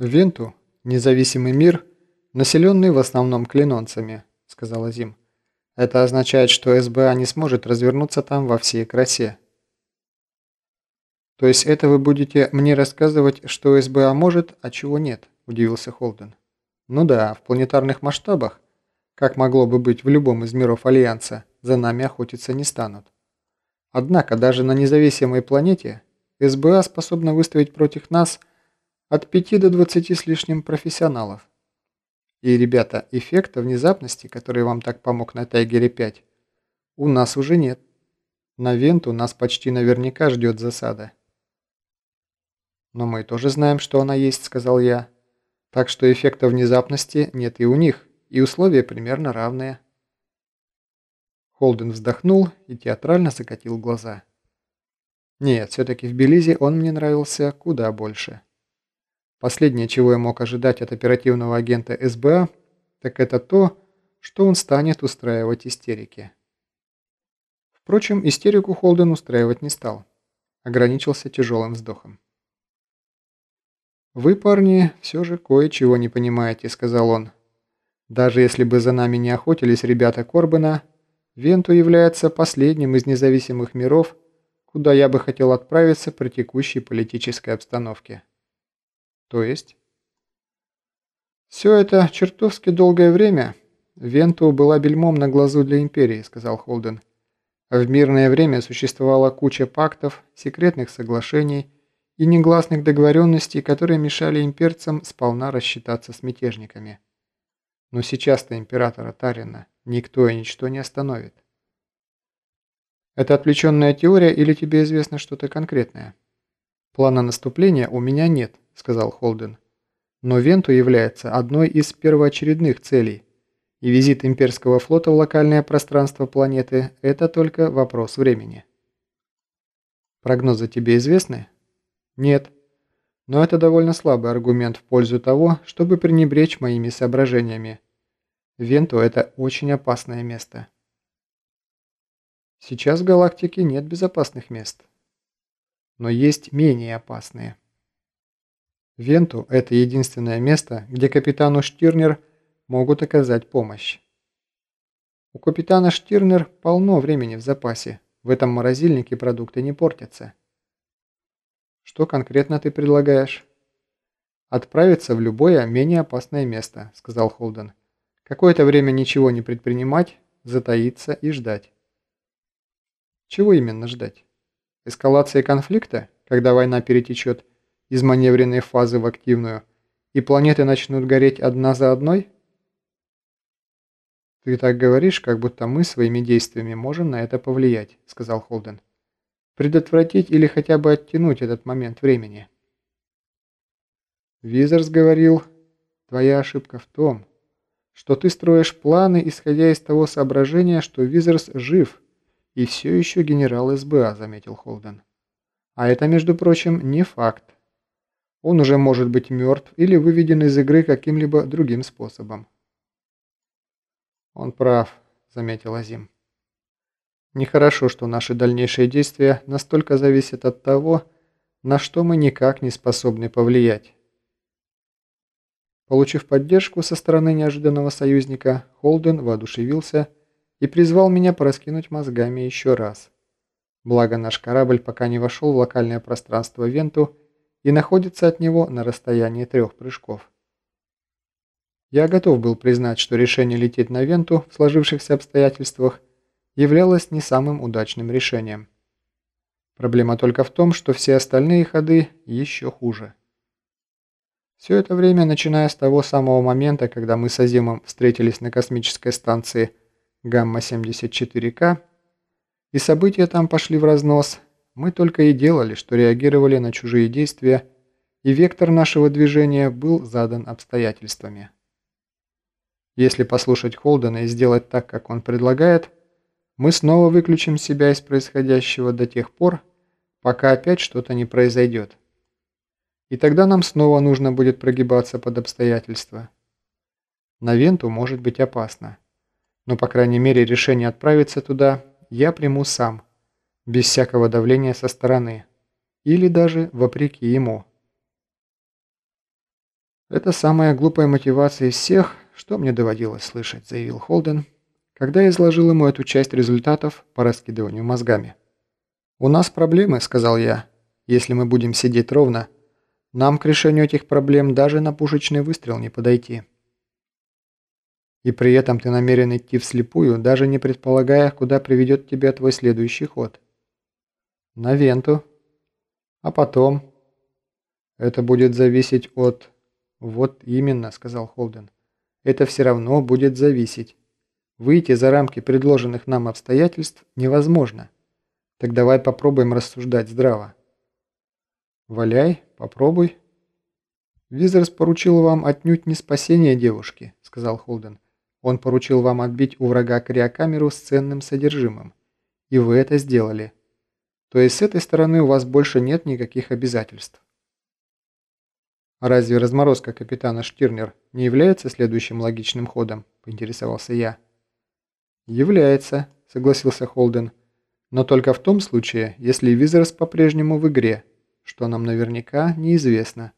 «Венту – независимый мир, населенный в основном клинонцами», – сказала Зим. «Это означает, что СБА не сможет развернуться там во всей красе». «То есть это вы будете мне рассказывать, что СБА может, а чего нет?» – удивился Холден. «Ну да, в планетарных масштабах, как могло бы быть в любом из миров Альянса, за нами охотиться не станут. Однако даже на независимой планете СБА способна выставить против нас – от 5 до 20 с лишним профессионалов. И, ребята, эффекта внезапности, который вам так помог на Тайгере 5, у нас уже нет. На Венту нас почти наверняка ждет засада. «Но мы тоже знаем, что она есть», — сказал я. «Так что эффекта внезапности нет и у них, и условия примерно равные». Холден вздохнул и театрально закатил глаза. Нет, все-таки в Белизе он мне нравился куда больше. Последнее, чего я мог ожидать от оперативного агента СБА, так это то, что он станет устраивать истерики. Впрочем, истерику Холден устраивать не стал. Ограничился тяжелым вздохом. «Вы, парни, все же кое-чего не понимаете», — сказал он. «Даже если бы за нами не охотились ребята Корбена, Венту является последним из независимых миров, куда я бы хотел отправиться при текущей политической обстановке». То есть? Все это чертовски долгое время Венту была бельмом на глазу для Империи, сказал Холден. В мирное время существовала куча пактов, секретных соглашений и негласных договоренностей, которые мешали имперцам сполна рассчитаться с мятежниками. Но сейчас-то императора Тарина никто и ничто не остановит. Это отвлеченная теория или тебе известно что-то конкретное? Плана наступления у меня нет, – сказал Холден. «Но Венту является одной из первоочередных целей, и визит имперского флота в локальное пространство планеты – это только вопрос времени». «Прогнозы тебе известны?» «Нет. Но это довольно слабый аргумент в пользу того, чтобы пренебречь моими соображениями. Венту – это очень опасное место». Сейчас в галактике нет безопасных мест. Но есть менее опасные. Венту – это единственное место, где капитану Штирнер могут оказать помощь. У капитана Штирнер полно времени в запасе. В этом морозильнике продукты не портятся. Что конкретно ты предлагаешь? Отправиться в любое менее опасное место, сказал Холден. Какое-то время ничего не предпринимать, затаиться и ждать. Чего именно ждать? Эскалации конфликта, когда война перетечет из маневренной фазы в активную, и планеты начнут гореть одна за одной? «Ты так говоришь, как будто мы своими действиями можем на это повлиять», — сказал Холден. «Предотвратить или хотя бы оттянуть этот момент времени». Визерс говорил, «Твоя ошибка в том, что ты строишь планы, исходя из того соображения, что Визерс жив и все еще генерал СБА», — заметил Холден. «А это, между прочим, не факт. Он уже может быть мертв или выведен из игры каким-либо другим способом. «Он прав», — заметил Азим. «Нехорошо, что наши дальнейшие действия настолько зависят от того, на что мы никак не способны повлиять». Получив поддержку со стороны неожиданного союзника, Холден воодушевился и призвал меня пораскинуть мозгами еще раз. Благо наш корабль пока не вошел в локальное пространство Венту и находится от него на расстоянии трех прыжков. Я готов был признать, что решение лететь на Венту в сложившихся обстоятельствах являлось не самым удачным решением. Проблема только в том, что все остальные ходы еще хуже. Все это время, начиная с того самого момента, когда мы с Азимом встретились на космической станции Гамма-74К, и события там пошли в разнос, мы только и делали, что реагировали на чужие действия, и вектор нашего движения был задан обстоятельствами. Если послушать Холдена и сделать так, как он предлагает, мы снова выключим себя из происходящего до тех пор, пока опять что-то не произойдет. И тогда нам снова нужно будет прогибаться под обстоятельства. На Венту может быть опасно. Но, по крайней мере, решение отправиться туда я приму сам – без всякого давления со стороны, или даже вопреки ему. «Это самая глупая мотивация из всех, что мне доводилось слышать», – заявил Холден, когда я изложил ему эту часть результатов по раскидыванию мозгами. «У нас проблемы», – сказал я. «Если мы будем сидеть ровно, нам к решению этих проблем даже на пушечный выстрел не подойти». «И при этом ты намерен идти вслепую, даже не предполагая, куда приведет тебя твой следующий ход». «На Венту». «А потом?» «Это будет зависеть от...» «Вот именно», – сказал Холден. «Это все равно будет зависеть. Выйти за рамки предложенных нам обстоятельств невозможно. Так давай попробуем рассуждать здраво». «Валяй, попробуй». «Визерс поручил вам отнюдь не спасение девушки», – сказал Холден. «Он поручил вам отбить у врага криокамеру с ценным содержимым. И вы это сделали. То есть с этой стороны у вас больше нет никаких обязательств». «Разве разморозка капитана Штирнер не является следующим логичным ходом?» – поинтересовался я. «Является», – согласился Холден. «Но только в том случае, если Визерс по-прежнему в игре, что нам наверняка неизвестно».